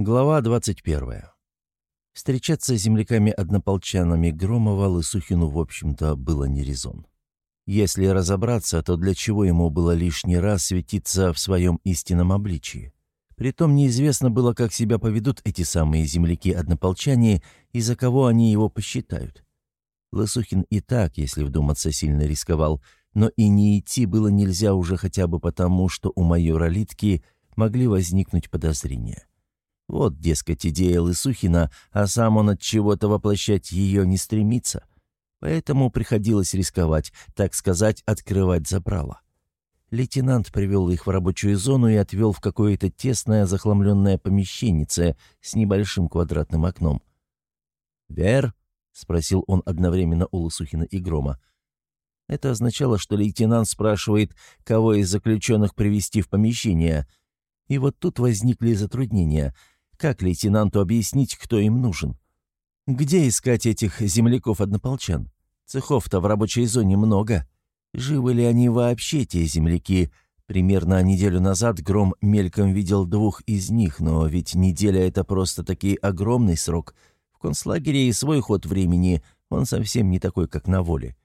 Глава 21. Встречаться с земляками-однополчанами Громова Лысухину, в общем-то, было не резон. Если разобраться, то для чего ему было лишний раз светиться в своем истинном обличии? Притом неизвестно было, как себя поведут эти самые земляки-однополчане и за кого они его посчитают. Лысухин и так, если вдуматься, сильно рисковал, но и не идти было нельзя уже хотя бы потому, что у майора Литки могли возникнуть подозрения. Вот, дескать, идея Лысухина, а сам он от чего-то воплощать ее не стремится. Поэтому приходилось рисковать, так сказать, открывать забрало. Лейтенант привел их в рабочую зону и отвел в какое-то тесное захламленное помещеннице с небольшим квадратным окном. «Вер?» — спросил он одновременно у Лысухина и Грома. Это означало, что лейтенант спрашивает, кого из заключенных привести в помещение. И вот тут возникли затруднения — как лейтенанту объяснить, кто им нужен? Где искать этих земляков-однополчан? Цехов-то в рабочей зоне много. Живы ли они вообще, те земляки? Примерно неделю назад Гром мельком видел двух из них, но ведь неделя — это просто-таки огромный срок. В концлагере и свой ход времени, он совсем не такой, как на воле.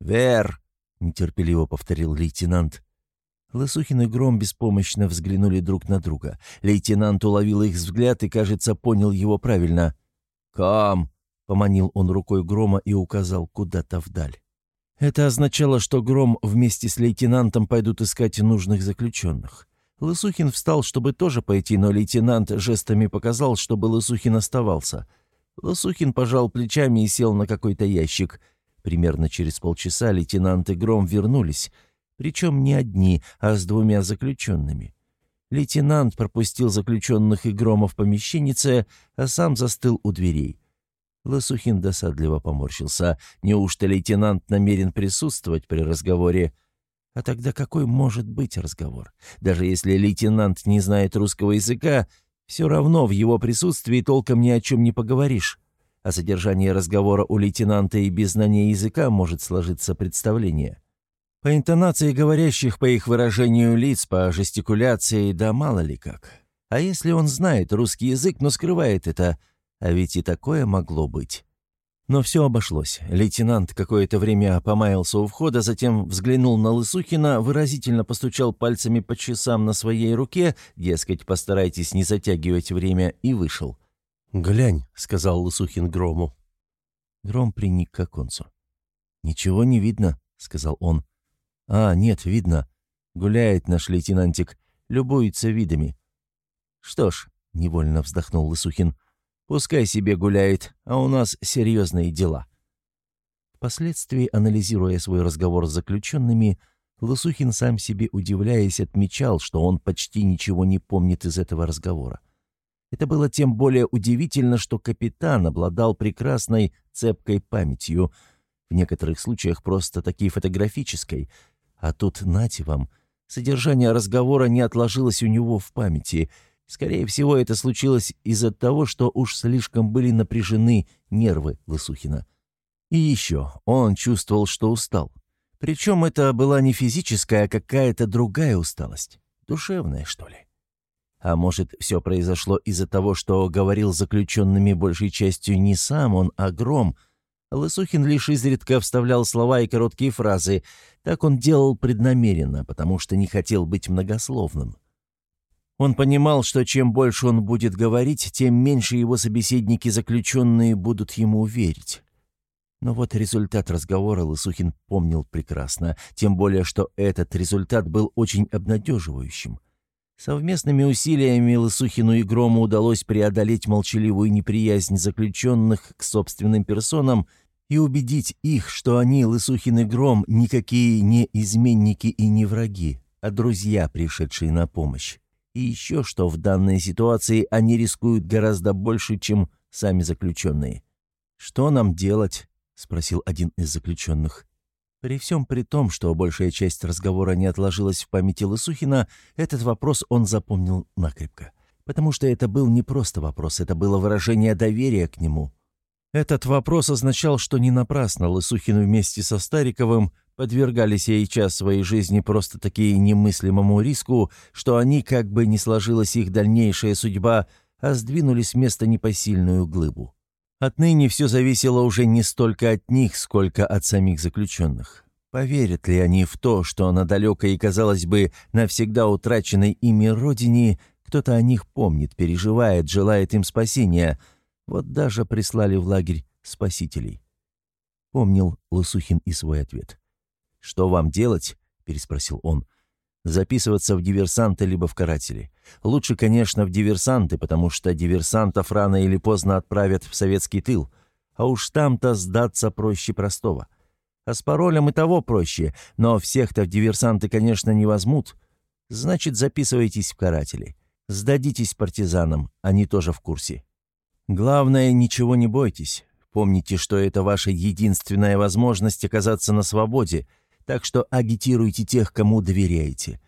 «Вер!» — нетерпеливо повторил лейтенант. Лысухин и Гром беспомощно взглянули друг на друга. Лейтенант уловил их взгляд и, кажется, понял его правильно. «Кам!» — поманил он рукой Грома и указал куда-то вдаль. Это означало, что Гром вместе с лейтенантом пойдут искать нужных заключенных. Лысухин встал, чтобы тоже пойти, но лейтенант жестами показал, чтобы Лысухин оставался. Лысухин пожал плечами и сел на какой-то ящик. Примерно через полчаса лейтенант и Гром вернулись — причем не одни, а с двумя заключенными. Лейтенант пропустил заключенных и грома в помещеннице, а сам застыл у дверей. Лосухин досадливо поморщился. Неужто лейтенант намерен присутствовать при разговоре? А тогда какой может быть разговор? Даже если лейтенант не знает русского языка, все равно в его присутствии толком ни о чем не поговоришь. О содержании разговора у лейтенанта и без знания языка может сложиться представление. По интонации говорящих, по их выражению лиц, по жестикуляции, да мало ли как. А если он знает русский язык, но скрывает это, а ведь и такое могло быть. Но все обошлось. Лейтенант какое-то время помаялся у входа, затем взглянул на Лысухина, выразительно постучал пальцами по часам на своей руке, дескать, постарайтесь не затягивать время, и вышел. «Глянь», — сказал Лысухин Грому. Гром приник к оконцу. «Ничего не видно», — сказал он. «А, нет, видно. Гуляет наш лейтенантик, любуется видами». «Что ж», — невольно вздохнул Лысухин, — «пускай себе гуляет, а у нас серьезные дела». Впоследствии, анализируя свой разговор с заключенными, Лысухин сам себе удивляясь отмечал, что он почти ничего не помнит из этого разговора. Это было тем более удивительно, что капитан обладал прекрасной цепкой памятью, в некоторых случаях просто таки фотографической, а тут, нате вам, содержание разговора не отложилось у него в памяти. Скорее всего, это случилось из-за того, что уж слишком были напряжены нервы Лысухина. И еще, он чувствовал, что устал. Причем это была не физическая, а какая-то другая усталость. Душевная, что ли. А может, все произошло из-за того, что говорил заключенными большей частью не сам он, а Гром — Лысухин лишь изредка вставлял слова и короткие фразы. Так он делал преднамеренно, потому что не хотел быть многословным. Он понимал, что чем больше он будет говорить, тем меньше его собеседники-заключенные будут ему верить. Но вот результат разговора Лысухин помнил прекрасно, тем более, что этот результат был очень обнадеживающим. Совместными усилиями Лысухину и Грому удалось преодолеть молчаливую неприязнь заключенных к собственным персонам и убедить их, что они, Лысухин и Гром, никакие не изменники и не враги, а друзья, пришедшие на помощь. И еще что в данной ситуации они рискуют гораздо больше, чем сами заключенные. «Что нам делать?» — спросил один из заключенных. При всем при том, что большая часть разговора не отложилась в памяти Лысухина, этот вопрос он запомнил накрепко. Потому что это был не просто вопрос, это было выражение доверия к нему. Этот вопрос означал, что не напрасно Лысухин вместе со Стариковым подвергали сейчас своей жизни просто-таки немыслимому риску, что они, как бы ни сложилась их дальнейшая судьба, а сдвинули с места непосильную глыбу. Отныне все зависело уже не столько от них, сколько от самих заключенных. Поверят ли они в то, что на далекой и, казалось бы, навсегда утраченной ими родине кто-то о них помнит, переживает, желает им спасения. Вот даже прислали в лагерь спасителей. Помнил Лысухин и свой ответ. «Что вам делать?» — переспросил он. «Записываться в диверсанты либо в каратели. Лучше, конечно, в диверсанты, потому что диверсантов рано или поздно отправят в советский тыл. А уж там-то сдаться проще простого. А с паролем и того проще, но всех-то в диверсанты, конечно, не возьмут. Значит, записывайтесь в каратели. Сдадитесь партизанам, они тоже в курсе. Главное, ничего не бойтесь. Помните, что это ваша единственная возможность оказаться на свободе, так что агитируйте тех, кому доверяете.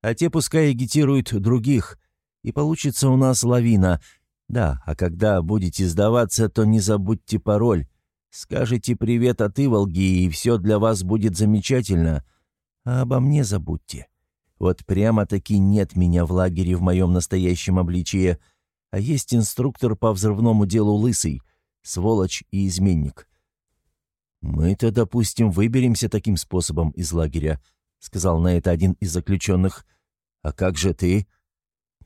А те пускай агитируют других, и получится у нас лавина. Да, а когда будете сдаваться, то не забудьте пароль. Скажите «привет от Иволги», и все для вас будет замечательно. А обо мне забудьте. Вот прямо-таки нет меня в лагере в моем настоящем обличье, а есть инструктор по взрывному делу Лысый, сволочь и изменник. «Мы-то, допустим, выберемся таким способом из лагеря», — сказал на это один из заключенных. «А как же ты?»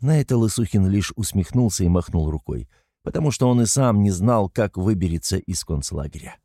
На это Лысухин лишь усмехнулся и махнул рукой, потому что он и сам не знал, как выберется из концлагеря.